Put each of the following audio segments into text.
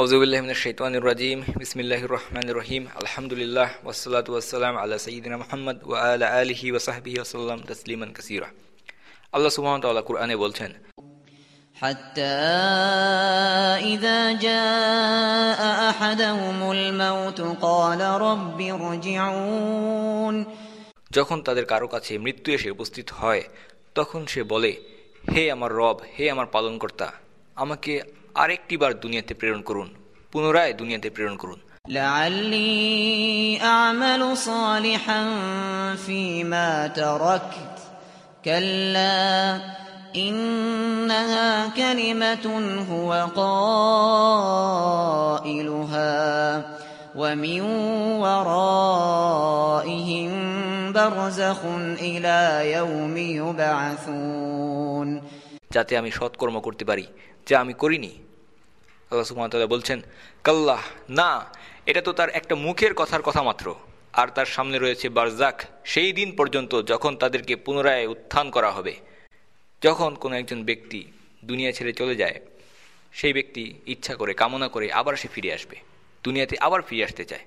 আউজুবিল্লাহিমিনশাইতানির বিসমিল্লাহির রহমানির রহিম আলহামদুলিল্লাহ ওয়াসসালাতু ওয়াসসালাম আলা সাইয়্যিদিনা মুহাম্মদ ওয়া আলা আলিহি ওয়া সাহবিহি ওয়াসাল্লাম তাসলিমান কাসীরা আল্লাহ সুবহানাহু ওয়া তাআলা কুরআনে বলছেন حتى إذا جاء أحدهم الموت قال رب ارجعون যখন তাদের কারো কাছে মৃত্যু এসে উপস্থিত হয় তখন সে বলে হে আমার রব হে আমার পালনকর্তা আমাকে আরেকটিবার দুনিয়াতে প্রেরণ করুন পুনরায় দুনিয়াতে প্রেরণ করুন لعلي أعمل صالحا فيما تركت كلا إنها كلمة هو قائلها ومن ورائهم برزخ إلى يوم يبعثون যাতে আমি সৎকর্ম করতে পারি, যা আমি করিনি। আল্লাহ সুমতাল্লাহ বলছেন কাল্লাহ না, এটা তো তার একটা মুখের কথার কথা মাত্র। আর তার সামনে রয়েছে বারজাক সেই দিন পর্যন্ত যখন তাদেরকে পুনরায় উত্থান করা হবে, যখন কোনো একজন ব্যক্তি দুনিয়া ছেড়ে চলে যায়, সেই ব্যক্তি ইচ্ছা করে, কামনা করে আবার সে ফিরে আসবে। দুনিয়াতে আবার ফিরে আসতে চায়।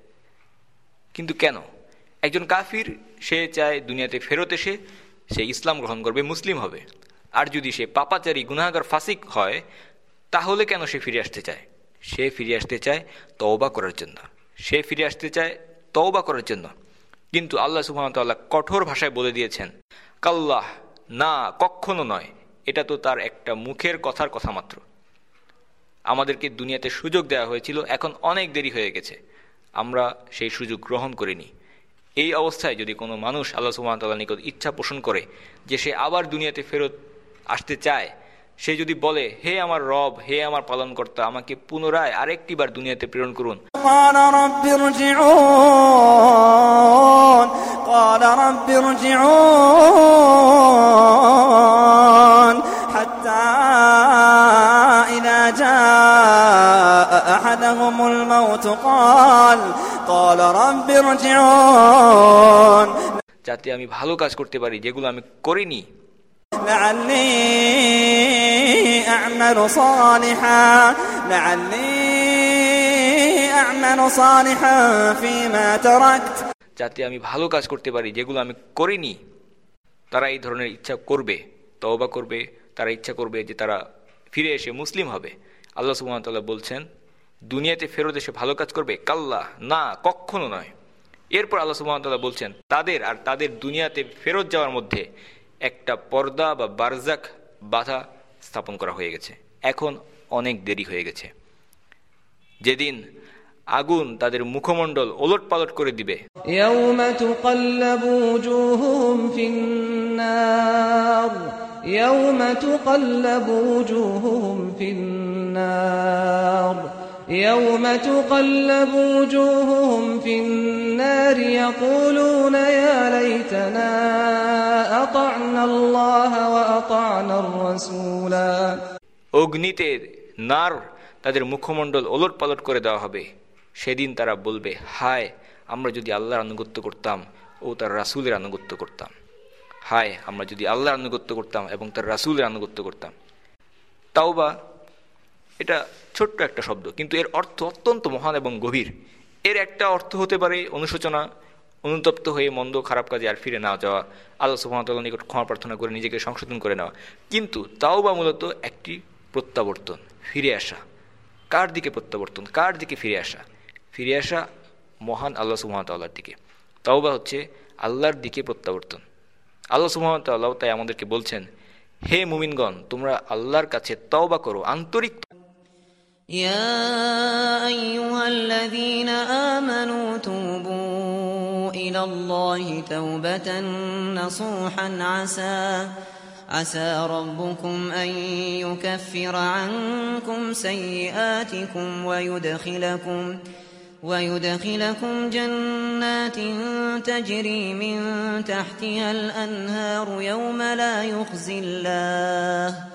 কিন্তু কেন? একজন কাফির, সে চায় দুনিয়াতে ফেরত এসে সে ইসলাম গ্রহণ করবে, মুসলিম হবে। আর যদি সে পাপাচারী গুনাগার ফাসিক হয়, তাহলে কেন সে ফিরে আসতে চায়? সে ফিরে আসতে চায় তওবা করার জন্য। সে ফিরে আসতে চায় তওবা করার জন্য। কিন্তু আল্লাহ সুহামতাল্লাহ কঠোর ভাষায় বলে দিয়েছেন, কাল্লাহ, না কখনো নয়। এটা তো তার একটা মুখের কথার কথা মাত্র। আমাদেরকে দুনিয়াতে সুযোগ দেওয়া হয়েছিল, এখন অনেক দেরি হয়ে গেছে। আমরা সেই সুযোগ গ্রহণ করিনি। এই অবস্থায় যদি কোনো মানুষ আল্লাহ সুহামতাল্লাহ নিকট ইচ্ছা পোষণ করে যে সে আবার দুনিয়াতে ফেরত আসতে চায় সে যদি বলে হে আমার রব হে আমার পালনকর্তা আমাকে পুনরায় আরেকটি বার দুনিয়াতে প্রেরণ করুন قال رب ارجعون قال رب ارجعون حتى إذا جاء أحدهم الموت قال قال رب ارجعون যাতে আমি ভালো কাজ করতে পারি যেগুলো আমি করিনি لعلي أعمل صالحا لعلي أعمل صالحا فيما تركت যাতে আমি ভালো কাজ করতে পারি যেগুলো আমি করিনি তারা এই ধরনের ইচ্ছা করবে তওবা করবে তারা ইচ্ছা করবে যে তারা ফিরে এসে মুসলিম হবে আল্লাহ সুহামতাল্লাহ বলছেন দুনিয়াতে ফেরত এসে ভালো কাজ করবে কাল্লা না কখনো নয় এরপর আল্লাহ সুহামতাল্লাহ বলছেন তাদের আর তাদের দুনিয়াতে ফেরত যাওয়ার মধ্যে একটা পর্দা বা বারজাক বাধা স্থাপন করা হয়ে গেছে এখন অনেক দেরি হয়ে গেছে যেদিন আগুন তাদের মুখমণ্ডল ওলট পালট করে দিবে يوم تقلب وجوههم في النار يوم تقلب وجوههم في النار يوم تقلب وجوههم في النار يقولون يا ليتنا أطعنا الله وأطعنا الرسولا অগ্নিতে নার তাদের মুখমণ্ডল ওলট পালট করে দেওয়া হবে সেদিন তারা বলবে হায় আমরা যদি আল্লাহর আনুগত্য করতাম ও তার রাসুলের আনুগত্য করতাম হায় আমরা যদি আল্লাহর আনুগত্য করতাম এবং তার রাসুলের আনুগত্য করতাম তাও বা এটা ছোট্ট একটা শব্দ, কিন্তু এর অর্থ অত্যন্ত মহান এবং গভীর। এর একটা অর্থ হতে পারে অনুশোচনা, অনুতপ্ত হয়ে মন্দ খারাপ কাজে আর ফিরে না যাওয়া, আল্লাহ সুহামতাল্লাহ নিকট ক্ষমা প্রার্থনা করে নিজেকে সংশোধন করে নেওয়া। কিন্তু তাও বা মূলত একটি প্রত্যাবর্তন, ফিরে আসা। কার দিকে প্রত্যাবর্তন? কার দিকে ফিরে আসা? ফিরে আসা মহান আল্লাহ সুহামতাল্লাহর দিকে। তাও বা হচ্ছে আল্লাহর দিকে প্রত্যাবর্তন। আল্লাহ সুহামতাল্লাহ তাই আমাদেরকে বলছেন, হে মুমিনগণ, তোমরা আল্লাহর কাছে তওবা করো, আন্তরিক يا أيها الذين آمنوا توبوا إلى الله توبة نصوحا عسى عسى ربكم أن يكفر عنكم سيئاتكم ويدخلكم ويدخلكم جنات تجري من تحتها الأنهار يوم لا يخزي الله.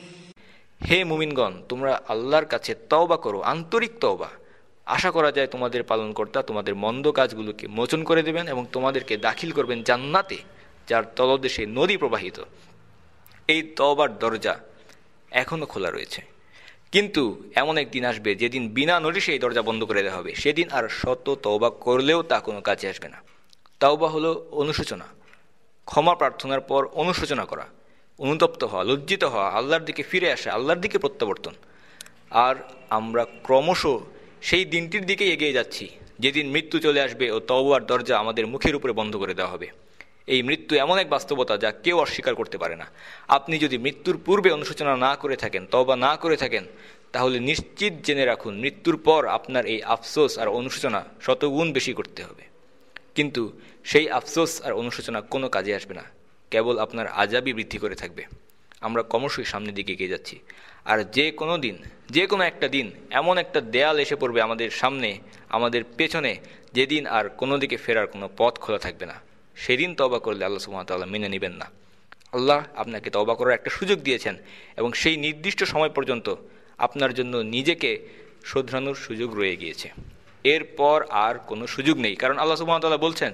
হে মুমিনগণ, তোমরা আল্লাহর কাছে তওবা করো, আন্তরিক তওবা। আশা করা যায় তোমাদের পালনকর্তা তোমাদের মন্দ কাজগুলোকে মোচন করে দেবেন এবং তোমাদেরকে দাখিল করবেন জান্নাতে, যার তলদেশে নদী প্রবাহিত। এই তওবার দরজা এখনও খোলা রয়েছে। কিন্তু এমন একদিন আসবে যেদিন বিনা নোটিশে এই দরজা বন্ধ করে দেওয়া হবে। সেদিন আর শত তওবা করলেও তা কোনো কাজে আসবে না। তাওবা হলো অনুশোচনা। ক্ষমা প্রার্থনার পর অনুশোচনা করা। অনুতপ্ত হওয়া, লজ্জিত হওয়া, আল্লাহর দিকে ফিরে আসা, আল্লাহর দিকে প্রত্যাবর্তন। আর আমরা ক্রমশ সেই দিনটির দিকেই এগিয়ে যাচ্ছি, যেদিন মৃত্যু চলে আসবে ও তওবার দরজা আমাদের মুখের উপরে বন্ধ করে দেওয়া হবে। এই মৃত্যু এমন এক বাস্তবতা যা কেউ অস্বীকার করতে পারে না। আপনি যদি মৃত্যুর পূর্বে অনুশোচনা না করে থাকেন তবা না করে থাকেন, তাহলে নিশ্চিত জেনে রাখুন, মৃত্যুর পর আপনার এই আফসোস আর অনুশোচনা শতগুণ বেশি করতে হবে। কিন্তু সেই আফসোস আর অনুশোচনা কোনো কাজে আসবে না। কেবল আপনার আজাবই বৃদ্ধি করে থাকবে। আমরা ক্রমশই সামনের দিকে এগিয়ে যাচ্ছি। আর যে কোনো দিন, যে কোনো একটা দিন, এমন একটা দেয়াল এসে পড়বে আমাদের সামনে, আমাদের পেছনে, যেদিন আর কোনো দিকে ফেরার কোনো পথ খোলা থাকবে না। সেদিন তবা করলে আল্লাহ সুহামতাল্লাহ মেনে নেবেন না। আল্লাহ আপনাকে তবা করার একটা সুযোগ দিয়েছেন এবং সেই নির্দিষ্ট সময় পর্যন্ত আপনার জন্য নিজেকে শোধরানোর সুযোগ রয়ে গিয়েছে। এরপর আর কোনো সুযোগ নেই। কারণ আল্লাহ সুহামতাল্লাহ বলছেন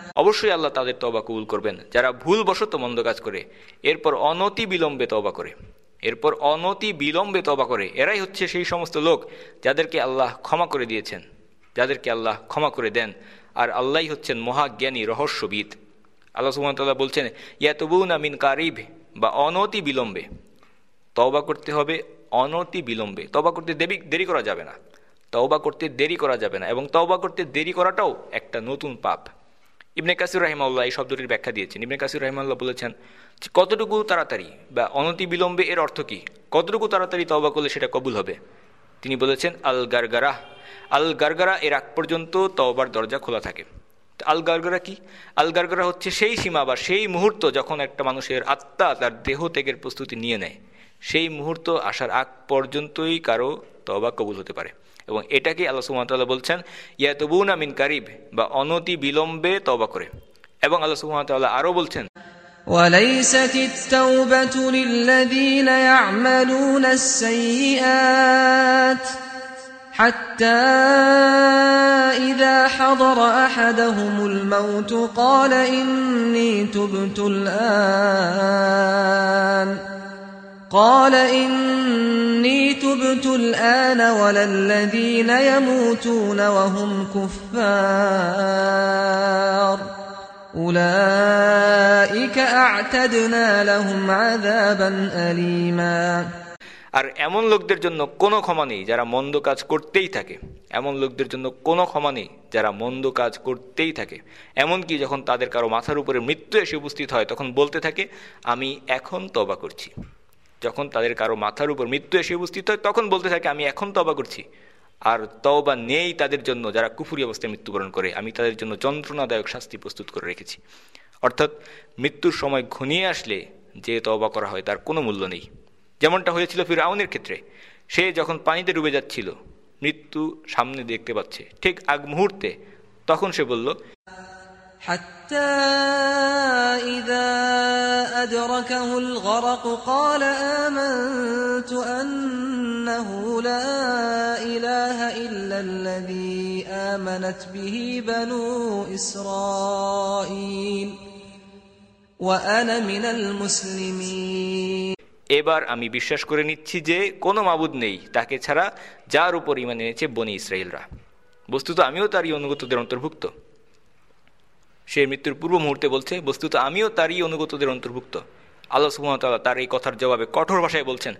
অবশ্যই আল্লাহ তাদের তবা কবুল করবেন। যারা ভুলবশত মন্দ কাজ করে, এরপর অনতি বিলম্বে তবা করে। এরপর অনতি বিলম্বে তবা করে, এরাই হচ্ছে সেই সমস্ত লোক যাদেরকে আল্লাহ ক্ষমা করে দিয়েছেন, যাদেরকে আল্লাহ ক্ষমা করে দেন। আর আল্লাহ হচ্ছেন মহাজ্ঞানী, রহস্যবিদ। আল্লাহ সুমতাল্লাহ বলছেন, ইয়াতবুনা মিন কারিব বা অনতি বিলম্বে। তওবা করতে হবে অনতি বিলম্বে। তবা করতে দেরি দেরি করা যাবে না। তওবা করতে দেরি করা যাবে না। এবং তওবা করতে দেরি করাটাও একটা নতুন পাপ। ইবনে কাসির রাহিমাল্লাহ এই শব্দটির ব্যাখ্যা দিয়েছেন। ইবনে কাসির রাহিমাল্লাহ বলেছেন কতটুকু তাড়াতাড়ি বা অনতি বিলম্বে এর অর্থ কী? কতটুকু তাড়াতাড়ি তওবা করলে সেটা কবুল হবে? তিনি বলেছেন আল গারগারা আল গারগারা এর আগ পর্যন্ত তওবার দরজা খোলা থাকে। আল গারগারা কি? আল গারগারা হচ্ছে সেই সীমা বা সেই মুহূর্ত যখন একটা মানুষের আত্মা তার দেহ ত্যাগের প্রস্তুতি নিয়ে নেয়। সেই মুহূর্ত আসার আগ পর্যন্তই কারও তবা কবুল হতে পারে। এবং এটাকে আল্লাহ সুমতাল্লাহ বলছেন ইয়াতবুনা মিন কারিব বা অনতি বিলম্বে তবা করে এবং আল্লাহ সুমতাল্লাহ আরও বলছেন وليست التوبة للذين يعملون السيئات حتى إذا حضر أحدهم الموت قال إني تبت الآن قال إني تبت الآن ولا الذين يموتون وهم كفار أولئك أعتدنا لهم عذابا أليما আর এমন লোকদের জন্য কোনো ক্ষমা নেই যারা মন্দ কাজ করতেই থাকে এমন লোকদের জন্য কোনো ক্ষমা নেই যারা মন্দ কাজ করতেই থাকে এমনকি যখন তাদের কারো মাথার উপরে মৃত্যু এসে উপস্থিত হয় তখন বলতে থাকে আমি এখন তবা করছি যখন তাদের কারও মাথার উপর মৃত্যু এসে উপস্থিত হয়, তখন বলতে থাকে, আমি এখন তবা করছি। আর তওবা নেই তাদের জন্য যারা কুফুরি অবস্থায় মৃত্যুবরণ করে। আমি তাদের জন্য যন্ত্রণাদায়ক শাস্তি প্রস্তুত করে রেখেছি। অর্থাৎ মৃত্যুর সময় ঘনিয়ে আসলে যে তওবা করা হয়, তার কোনো মূল্য নেই। যেমনটা হয়েছিল ফিরাউনের ক্ষেত্রে। সে যখন পানিতে ডুবে যাচ্ছিল, মৃত্যু সামনে দেখতে পাচ্ছে। ঠিক আগ মুহূর্তে, তখন সে বলল حتى إذا أدركه الغرق قال آمنت أنه لا إله إلا الذي آمنت به بنو إسرائيل وأنا من المسلمين এবার আমি বিশ্বাস করে নিচ্ছি যে কোনো মাবুদ নেই তাকে ছাড়া যার উপর ইমান এনেছে বনি ইসরায়েলরা বস্তুত আমিও তারই অনুগতদের অন্তর্ভুক্ত সে মৃত্যুর পূর্ব মুহূর্তে বলছে বস্তুত আমিও তারই অনুগতদের অন্তর্ভুক্ত। আল্লাহ সুহামতাল্লাহ তার এই কথার জবাবে কঠোর ভাষায় বলছেন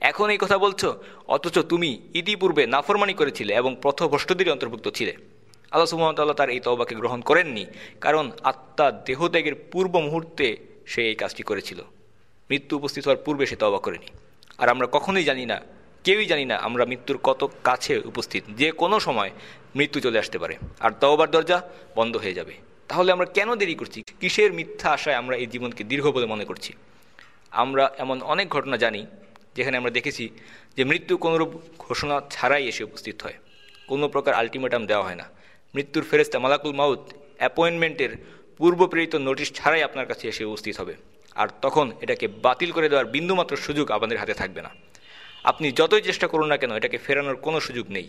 এখন এই কথা বলছ অথচ তুমি ইতিপূর্বে নাফরমানি করেছিলে এবং পথভ্রষ্টদের অন্তর্ভুক্ত ছিলে। আল্লাহ সুহামতাল্লাহ তার এই তবাকে গ্রহণ করেননি কারণ আত্মা দেহত্যাগের পূর্ব মুহূর্তে সে এই কাজটি করেছিল। মৃত্যু উপস্থিত হওয়ার পূর্বে সে তওবা করেনি। আর আমরা কখনোই জানি না, কেউই জানি না আমরা মৃত্যুর কত কাছে উপস্থিত। যে কোনো সময় মৃত্যু চলে আসতে পারে। আর তওবার দরজা বন্ধ হয়ে যাবে। তাহলে আমরা কেন দেরি করছি? কিসের মিথ্যা আশায় আমরা এই জীবনকে দীর্ঘ বলে মনে করছি? আমরা এমন অনেক ঘটনা জানি, যেখানে আমরা দেখেছি যে মৃত্যু কোনোরূপ ঘোষণা ছাড়াই এসে উপস্থিত হয়। কোনো প্রকার আলটিমেটাম দেওয়া হয় না। মৃত্যুর ফেরেস্তা মালাকুল মাউত অ্যাপয়েন্টমেন্টের পূর্ব প্রেরিত নোটিশ ছাড়াই আপনার কাছে এসে উপস্থিত হবে। আর তখন এটাকে বাতিল করে দেওয়ার বিন্দুমাত্র সুযোগ আমাদের হাতে থাকবে না। আপনি যতই চেষ্টা করুন না কেন, এটাকে ফেরানোর কোনো সুযোগ নেই।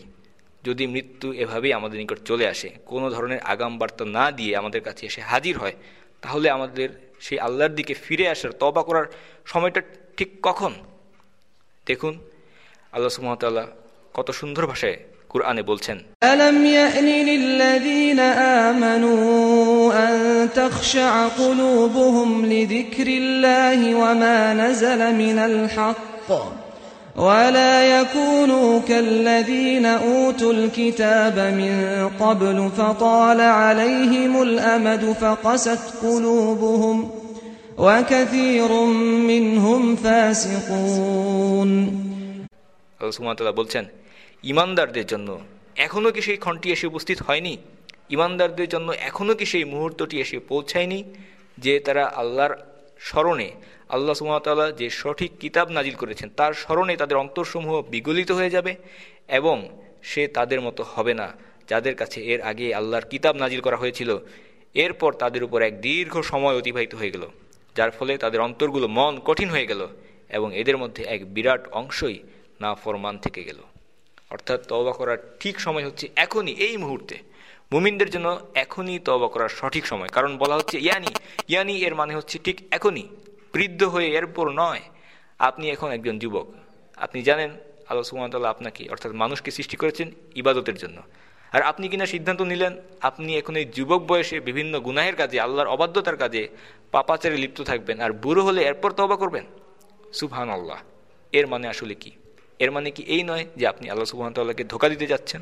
যদি মৃত্যু এভাবেই আমাদের নিকট চলে আসে, কোনো ধরনের আগাম বার্তা না দিয়ে আমাদের কাছে এসে হাজির হয়, তাহলে আমাদের সেই আল্লাহর দিকে ফিরে আসার তবা করার সময়টা ঠিক কখন? দেখুন, আল্লাহ সুমতাল্লাহ কত সুন্দর ভাষায় কুরআনে বলছেন ألم يأن للذين آمنوا أن تخشع قلوبهم لذكر الله وما نزل من الحق ولا يكونوا كالذين أوتوا الكتاب من قبل فطال عليهم الأمد فقست قلوبهم وكثير منهم فاسقون আল্লাহ সুমতাল্লাহ বলছেন ইমানদারদের জন্য এখনও কি সেই ক্ষণটি এসে উপস্থিত হয়নি ইমানদারদের জন্য এখনও কি সেই মুহূর্তটি এসে পৌঁছায়নি? যে তারা আল্লাহর স্মরণে, আল্লাহ সুমতাল্লাহ যে সঠিক কিতাব নাজিল করেছেন, তার স্মরণে তাদের অন্তরসমূহ বিগলিত হয়ে যাবে এবং সে তাদের মতো হবে না যাদের কাছে এর আগে আল্লাহর কিতাব নাজিল করা হয়েছিল। এরপর তাদের উপর এক দীর্ঘ সময় অতিবাহিত হয়ে গেল, যার ফলে তাদের অন্তরগুলো মন কঠিন হয়ে গেল এবং এদের মধ্যে এক বিরাট অংশই না ফরমান থেকে গেল। অর্থাৎ তওবা করার ঠিক সময় হচ্ছে এখনই, এই মুহূর্তে। মুমিনদের জন্য এখনই তবা করার সঠিক সময়। কারণ বলা হচ্ছে ইয়ানি ইয়ানি এর মানে হচ্ছে ঠিক এখনই। বৃদ্ধ হয়ে এরপর নয়। আপনি এখন একজন যুবক। আপনি জানেন আল্লাহ সুমতাল্লাহ আপনাকে, অর্থাৎ মানুষকে সৃষ্টি করেছেন ইবাদতের জন্য। আর আপনি কিনা সিদ্ধান্ত নিলেন, আপনি এখন এই যুবক বয়সে বিভিন্ন গুনাহের কাজে, আল্লাহর অবাধ্যতার কাজে পাপাচারে লিপ্ত থাকবেন আর বুড়ো হলে এরপর তবা করবেন। সুবহান আল্লাহ এর মানে আসলে কি? এর মানে কি এই নয় যে আপনি আল্লাহ সুবাহতাল্লাহকে ধোকা দিতে যাচ্ছেন?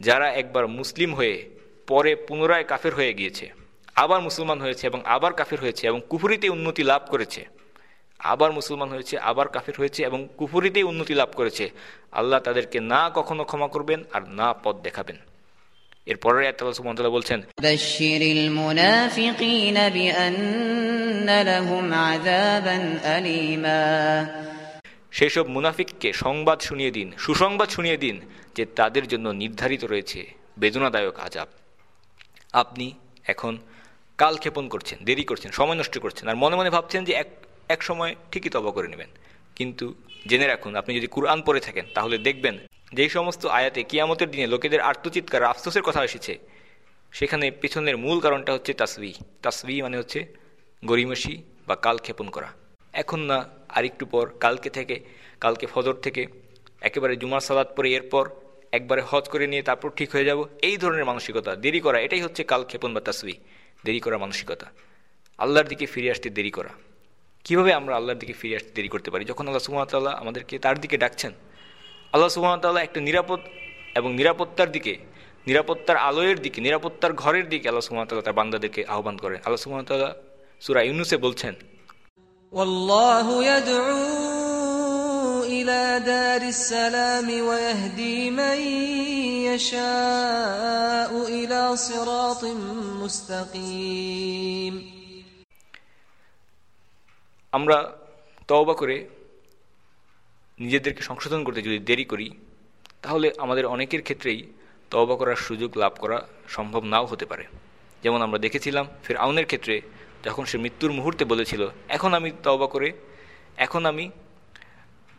যারা একবার মুসলিম হয়ে পরে পুনরায় কাফের হয়ে গিয়েছে, আবার মুসলমান হয়েছে এবং আবার কাফের হয়েছে এবং কুফুরিতে উন্নতি লাভ করেছে, আবার মুসলমান হয়েছে, আবার কাফের হয়েছে এবং কুফুরিতেই উন্নতি লাভ করেছে, আল্লাহ তাদেরকে না কখনো ক্ষমা করবেন আর না পথ দেখাবেন। এরপরের আল্লাহ বলছেন বিআন্না লাহুম আযাবান সেসব মুনাফিককে সংবাদ শুনিয়ে দিন, সুসংবাদ শুনিয়ে দিন যে তাদের জন্য নির্ধারিত রয়েছে বেদনাদায়ক আজাব আপনি এখন কাল ক্ষেপণ করছেন, দেরি করছেন, সময় নষ্ট করছেন আর মনে মনে ভাবছেন যে এক এক সময় ঠিকই তবা করে নেবেন। কিন্তু জেনে রাখুন, আপনি যদি কুরআন পড়ে থাকেন, তাহলে দেখবেন যেই সমস্ত আয়াতে কিয়ামতের দিনে লোকেদের আত্মচিৎকার, আফসোসের কথা এসেছে। সেখানে পেছনের মূল কারণটা হচ্ছে তাসবি তাসবি মানে হচ্ছে গরিমসি বা কাল ক্ষেপণ করা। এখন না আরেকটু পর কালকে থেকে, কালকে ফজর থেকে, একেবারে জুমার সালাদ পরে এরপর একবারে হজ করে নিয়ে তারপর ঠিক হয়ে যাব। এই ধরনের মানসিকতা, দেরি করা, এটাই হচ্ছে কাল ক্ষেপণ বা তাসবি দেরি করা মানসিকতা। আল্লাহর দিকে ফিরে আসতে দেরি করা। কীভাবে আমরা আল্লাহর দিকে ফিরে আসতে দেরি করতে পারি? যখন আল্লাহ সুহামতাল্লাহ আমাদেরকে তার দিকে ডাকছেন, আল্লাহ সুহামতাল্লাহ একটা নিরাপদ এবং নিরাপত্তার দিকে, নিরাপত্তার আলোয়ের দিকে, নিরাপত্তার ঘরের দিকে আল্লাহ সুহামতাল্লাহ তার বান্দাদেরকে আহ্বান করেন। আল্লাহ সুহামতাল্লাহ সুরা ইউনুসে বলছেন والله يدعو إلى دار السلام ويهدي من يشاء إلى صراط مستقيم আমরা তওবা করে নিজেদেরকে সংশোধন করতে যদি দেরি করি তাহলে আমাদের অনেকের ক্ষেত্রেই তওবা করার সুযোগ লাভ করা সম্ভব নাও হতে পারে যেমন আমরা দেখেছিলাম ফের আউনের ক্ষেত্রে যখন সে মৃত্যুর মুহূর্তে বলেছিল, এখন আমি তওবা করে, এখন আমি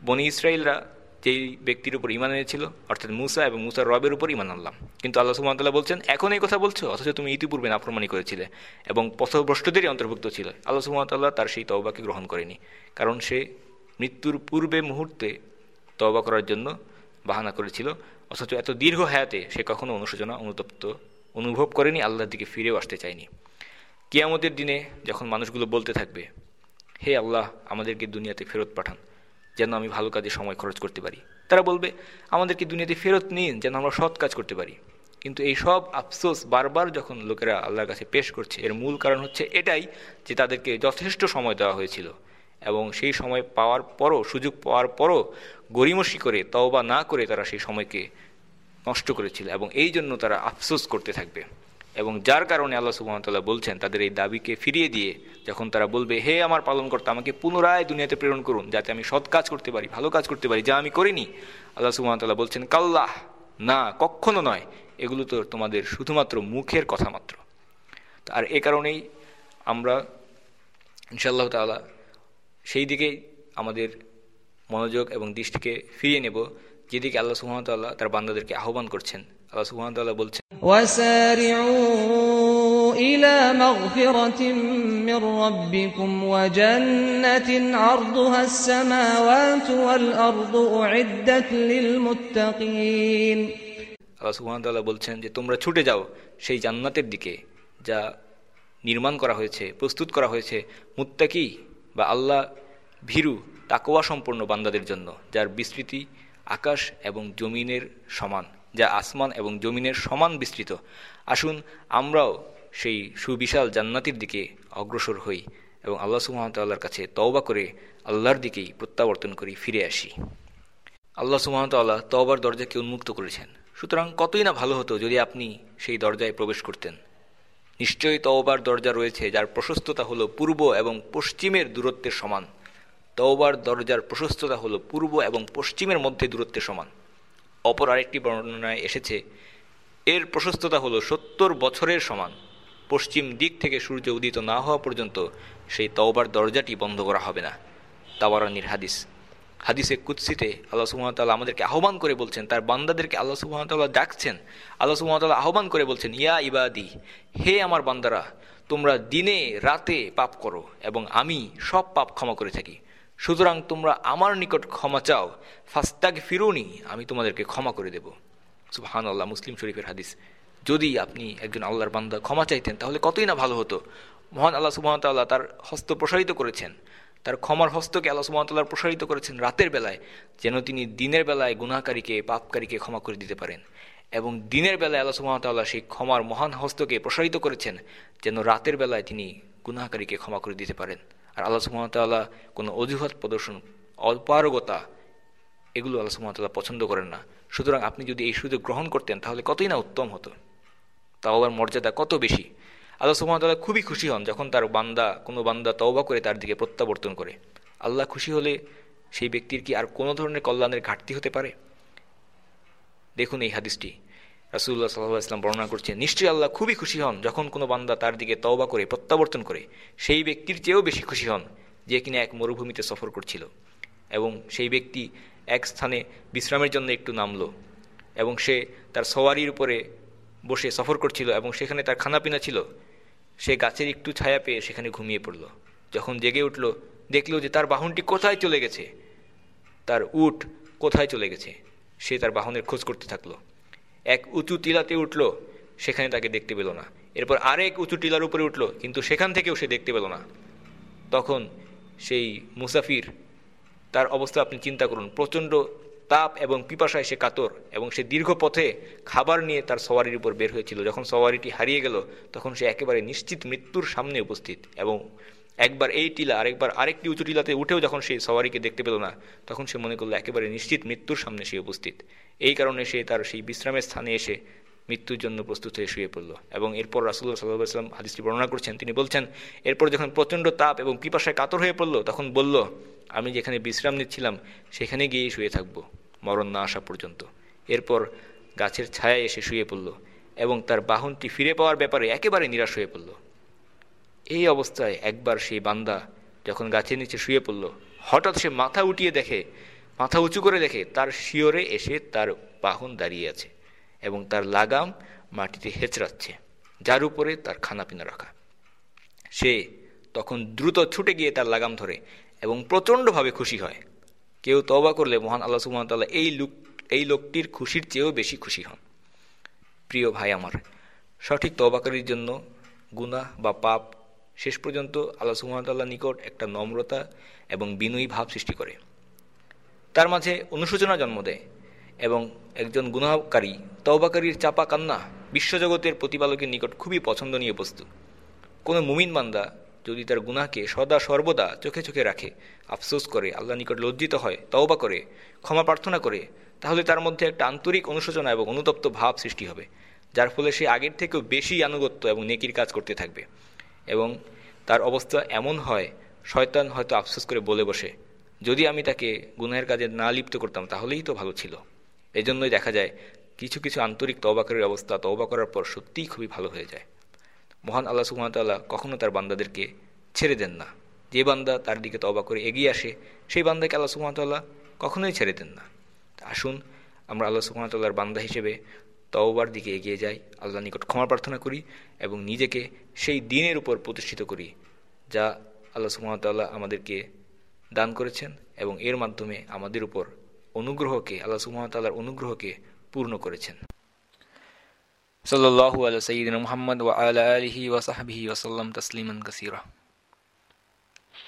বনি ইসরায়েলরা যেই ব্যক্তির উপর ইমান এনেছিল, অর্থাৎ মুসা এবং মুসার রবের উপর ইমান আনলাম। কিন্তু আল্লাহ সুমতাল্লাহ বলছেন, এখন এই কথা বলছো? অথচ তুমি ইতিপূর্বে নাফরমানি করেছিলে এবং পথভ্রষ্টদেরই অন্তর্ভুক্ত ছিল। আল্লাহ সুমতাল্লাহ তার সেই তওবাকে গ্রহণ করেনি, কারণ সে মৃত্যুর পূর্বে মুহূর্তে তওবা করার জন্য বাহানা করেছিল, অথচ এত দীর্ঘ হায়াতে সে কখনো অনুশোচনা, অনুতপ্ত অনুভব করেনি, আল্লাহর দিকে ফিরেও আসতে চায়নি। কিয়ামতের দিনে যখন মানুষগুলো বলতে থাকবে, হে আল্লাহ, আমাদেরকে দুনিয়াতে ফেরত পাঠান, যেন আমি ভালো কাজে সময় খরচ করতে পারি। তারা বলবে, আমাদেরকে দুনিয়াতে ফেরত নিন, যেন আমরা সৎ কাজ করতে পারি। কিন্তু এই সব আফসোস বারবার যখন লোকেরা আল্লাহর কাছে পেশ করছে, এর মূল কারণ হচ্ছে এটাই যে তাদেরকে যথেষ্ট সময় দেওয়া হয়েছিল এবং সেই সময় পাওয়ার পরও, সুযোগ পাওয়ার পরও গরিমসি করে, তওবা না করে তারা সেই সময়কে নষ্ট করেছিল এবং এই জন্য তারা আফসোস করতে থাকবে। এবং যার কারণে আল্লাহ সুবাহতাল্লাহ বলছেন, তাদের এই দাবিকে ফিরিয়ে দিয়ে যখন তারা বলবে, হে আমার পালন করতে আমাকে পুনরায় দুনিয়াতে প্রেরণ করুন, যাতে আমি সৎ কাজ করতে পারি, ভালো কাজ করতে পারি, যা আমি করিনি। আল্লাহ সুবাহতাল্লাহ বলছেন, কাল্লাহ, না, কখনো নয়। এগুলো তো তোমাদের শুধুমাত্র মুখের কথা মাত্র। আর এ কারণেই আমরা, ইনশাআল্লাহ তালা সেই দিকে আমাদের মনোযোগ এবং দৃষ্টিকে ফিরিয়ে নেব, যেদিকে আল্লাহ সুহামতাল্লাহ তার বান্দাদেরকে আহ্বান করছেন। আল্লাহ সুবহান তাআলা বলছেন ওয়াসারিউ ইলা মাগফিরাতিন মির রাব্বিকুম ওয়া জান্নাতিন আরদুহা আস-সামাওয়াতু ওয়াল আরদু উইদ্দাত লিল মুত্তাকিন। আল্লাহ সুবহান তাআলা বলছেন যে তোমরা ছুটে যাও সেই জান্নাতের দিকে যা নির্মাণ করা হয়েছে প্রস্তুত করা হয়েছে মুত্তাকি বা আল্লাহ ভীরু তাকোয়া সম্পূর্ণ বান্দাদের জন্য যার বিস্তৃতি আকাশ এবং জমিনের সমান। যা আসমান এবং জমিনের সমান বিস্তৃত। আসুন আমরাও সেই সুবিশাল জান্নাতির দিকে অগ্রসর হই এবং আল্লাহ সুহামতাল্লাহর কাছে তওবা করে আল্লাহর দিকেই প্রত্যাবর্তন করি, ফিরে আসি। আল্লাহ সুহামতাল্লাহ তওবার দরজাকে উন্মুক্ত করেছেন। সুতরাং কতই না ভালো হতো যদি আপনি সেই দরজায় প্রবেশ করতেন। নিশ্চয়ই তওবার দরজা রয়েছে যার প্রশস্ততা হলো পূর্ব এবং পশ্চিমের দূরত্বের সমান। তওবার দরজার প্রশস্ততা হলো পূর্ব এবং পশ্চিমের মধ্যে দূরত্বের সমান। অপর আরেকটি বর্ণনায় এসেছে, এর প্রশস্ততা হলো সত্তর বছরের সমান। পশ্চিম দিক থেকে সূর্য উদিত না হওয়া পর্যন্ত সেই তওবার দরজাটি বন্ধ করা হবে না। তাওয়ারানির হাদিস। হাদিসে কুৎসিতে আল্লাহ সুহামতাল্লাহ আমাদেরকে আহ্বান করে বলছেন, তার বান্দাদেরকে আল্লাহ সুহামতাল্লাহ ডাকছেন। আল্লাহ সুহামতাল্লাহ আহ্বান করে বলছেন, ইয়া ইবাদি, হে আমার বান্দারা, তোমরা দিনে রাতে পাপ করো এবং আমি সব পাপ ক্ষমা করে থাকি। সুতরাং তোমরা আমার নিকট ক্ষমা চাও। ফাস্তাগ ফিরুনি আমি তোমাদেরকে ক্ষমা করে দেব। সুবহান আল্লাহ মুসলিম শরীফের হাদিস। যদি আপনি একজন আল্লাহর বান্দা ক্ষমা চাইতেন, তাহলে কতই না ভালো হতো। মহান আল্লাহ সুবাহতাল্লাহ তার হস্ত প্রসারিত করেছেন। তার ক্ষমার হস্তকে আল্লাহ সুবাহতাল্লাহ প্রসারিত করেছেন রাতের বেলায়, যেন তিনি দিনের বেলায় গুনাহকারীকে, পাপকারীকে ক্ষমা করে দিতে পারেন। এবং দিনের বেলায় আল্লাহ সুবাহতাল্লাহ সেই ক্ষমার মহান হস্তকে প্রসারিত করেছেন, যেন রাতের বেলায় তিনি গুনাহকারীকে ক্ষমা করে দিতে পারেন। আর আল্লাহ সুহামতাল্লাহ কোনো অজুহাত প্রদর্শন, অপারগতা, এগুলো আল্লাহ সুহামতাল্লাহ পছন্দ করেন না। সুতরাং আপনি যদি এই সুযোগ গ্রহণ করতেন, তাহলে কতই না উত্তম হতো। তাওবার মর্যাদা কত বেশি? আল্লাহ সুহামতাল্লাহ খুবই খুশি হন যখন তার বান্দা, কোনো বান্দা তওবা করে তার দিকে প্রত্যাবর্তন করে। আল্লাহ খুশি হলে সেই ব্যক্তির কি আর কোনো ধরনের কল্যাণের ঘাটতি হতে পারে? দেখুন এই হাদিসটি। রাসুল্লাহ সাল্লাহ ইসলাম বর্ণনা করছেন, নিশ্চয়ই আল্লাহ খুবই খুশি হন যখন কোনো বান্দা তার দিকে তওবা করে, প্রত্যাবর্তন করে। সেই ব্যক্তির চেয়েও বেশি খুশি হন যে কিনা এক মরুভূমিতে সফর করছিল এবং সেই ব্যক্তি এক স্থানে বিশ্রামের জন্য একটু নামলো এবং সে তার সওয়ারির উপরে বসে সফর করছিল এবং সেখানে তার খানাপিনা ছিল। সে গাছের একটু ছায়া পেয়ে সেখানে ঘুমিয়ে পড়ল। যখন জেগে উঠল, দেখল যে তার বাহনটি কোথায় চলে গেছে। তার উট কোথায় চলে গেছে? সে তার বাহনের খোঁজ করতে থাকল। এক উঁচু টিলাতে উঠল, সেখানে তাকে দেখতে পেল না। এরপর আরেক উঁচু টিলার উপরে উঠল, কিন্তু সেখান থেকেও সে দেখতে পেল না। তখন সেই মুসাফির, তার অবস্থা আপনি চিন্তা করুন, প্রচণ্ড তাপ এবং পিপাসায় সে কাতর এবং সে দীর্ঘ পথে খাবার নিয়ে তার সওয়ারির উপর বের হয়েছিল। যখন সওয়ারিটি হারিয়ে গেল, তখন সে একেবারে নিশ্চিত মৃত্যুর সামনে উপস্থিত এবং একবার এই টিলা, আরেকবার আরেকটি উঁচু টিলাতে উঠেও যখন সেই সওয়ারিকে দেখতে পেল না, তখন সে মনে করল, একেবারে নিশ্চিত মৃত্যুর সামনে সে উপস্থিত। এই কারণে সে তার সেই বিশ্রামের স্থানে এসে মৃত্যুর জন্য প্রস্তুত হয়ে শুয়ে পড়ল এবং এরপর রাসুল্লাহ সাল্লাহ সাল্লাম হাদিসটি বর্ণনা করছেন। তিনি বলছেন, এরপর যখন প্রচণ্ড তাপ এবং পিপাসায় কাতর হয়ে পড়ল, তখন বলল, আমি যেখানে বিশ্রাম নিচ্ছিলাম, সেখানে গিয়েই শুয়ে থাকব, মরণ না আসা পর্যন্ত। এরপর গাছের ছায়ায় এসে শুয়ে পড়ল এবং তার বাহনটি ফিরে পাওয়ার ব্যাপারে একেবারে নিরাশ হয়ে পড়ল। এই অবস্থায় একবার সেই বান্দা যখন গাছের নিচে শুয়ে পড়ল, হঠাৎ সে মাথা উঠিয়ে দেখে মাথা উঁচু করে দেখে তার শিওরে এসে তার বাহন দাঁড়িয়ে আছে এবং তার লাগাম মাটিতে হেঁচড়াচ্ছে, যার উপরে তার খানাপিনা রাখা। সে তখন দ্রুত ছুটে গিয়ে তার লাগাম ধরে এবং প্রচণ্ডভাবে খুশি হয়। কেউ তবা করলে মহান আল্লাহ সুমতাল্লাহ এই লোক, এই লোকটির খুশির চেয়েও বেশি খুশি হন। প্রিয় ভাই আমার, সঠিক তবাকারীর জন্য গুনাহ বা পাপ শেষ পর্যন্ত আল্লাহ সুমতাল্লাহ নিকট একটা নম্রতা এবং বিনয়ী ভাব সৃষ্টি করে। তার মাঝে অনুশোচনা জন্ম দেয় এবং একজন গুনাহকারী তওবাকারীর চাপা কান্না বিশ্বজগতের প্রতিপালকের নিকট খুবই পছন্দনীয় বস্তু। কোনো মুমিন বান্দা যদি তার গুনাহকে সদা সর্বদা চোখে চোখে রাখে, আফসোস করে আল্লাহ নিকট লজ্জিত হয়, তওবা করে, ক্ষমা প্রার্থনা করে, তাহলে তার মধ্যে একটা আন্তরিক অনুশোচনা এবং অনুতপ্ত ভাব সৃষ্টি হবে, যার ফলে সে আগের থেকেও বেশি আনুগত্য এবং নেকির কাজ করতে থাকবে। এবং তার অবস্থা এমন হয়, শয়তান হয়তো আফসোস করে বলে বসে যদি আমি তাকে গুনাহের কাজে না লিপ্ত করতাম, তাহলেই তো ভালো ছিল। এজন্যই দেখা যায়, কিছু কিছু আন্তরিক তবাকারের অবস্থা তবা করার পর সত্যিই খুবই ভালো হয়ে যায়। মহান আল্লাহ সুহামতাল্লাহ কখনও তার বান্দাদেরকে ছেড়ে দেন না। যে বান্দা তার দিকে তবা করে এগিয়ে আসে, সেই বান্দাকে আল্লাহ সুহামতাল্লাহ কখনোই ছেড়ে দেন না। আসুন, আমরা আল্লাহ সুহামতাল্লাহর বান্দা হিসেবে তওবার দিকে এগিয়ে যাই আল্লাহ নিকট ক্ষমা প্রার্থনা করি এবং নিজেকে সেই দিনের উপর প্রতিষ্ঠিত করি, যা আল্লাহ সুহামতাল্লাহ আমাদেরকে দান করেছেন এবং এর মাধ্যমে আমাদের উপর অনুগ্রহকে, আল্লাহ সুহামতাল্লাহর অনুগ্রহকে পূর্ণ করেছেন। সাল্লাহ আল্লাহ সঈদিন মোহাম্মদ ওয়া আল্লাহ আলহি ওয়াসাহাবিহি ওসাল্লাম তসলিমান কাসিরা।